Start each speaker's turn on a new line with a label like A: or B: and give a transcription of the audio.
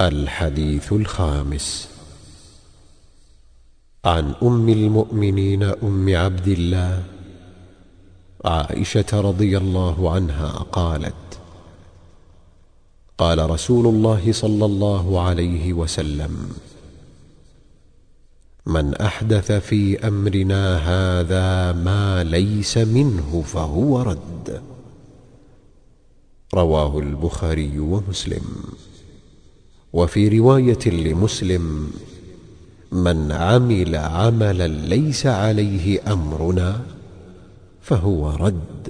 A: الحديث الخامس. عن أم المؤمنين أم عبد الله عائشة رضي الله عنها قالت قال رسول الله صلى الله عليه وسلم من أحدث في أمرنا هذا ما ليس منه فهو رد رواه البخاري ومسلم. وفي رواية لمسلم من عمل عملا ليس عليه أمرنا فهو رد.